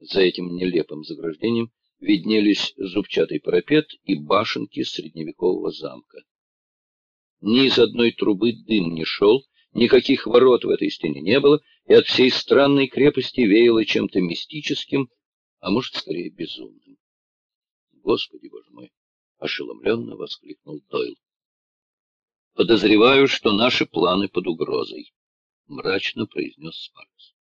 За этим нелепым заграждением виднелись зубчатый парапет и башенки средневекового замка. Ни из одной трубы дым не шел, никаких ворот в этой стене не было, и от всей странной крепости веяло чем-то мистическим, а может, скорее, безумным. «Господи, боже мой!» — ошеломленно воскликнул Дойл. «Подозреваю, что наши планы под угрозой», — мрачно произнес Спаркс.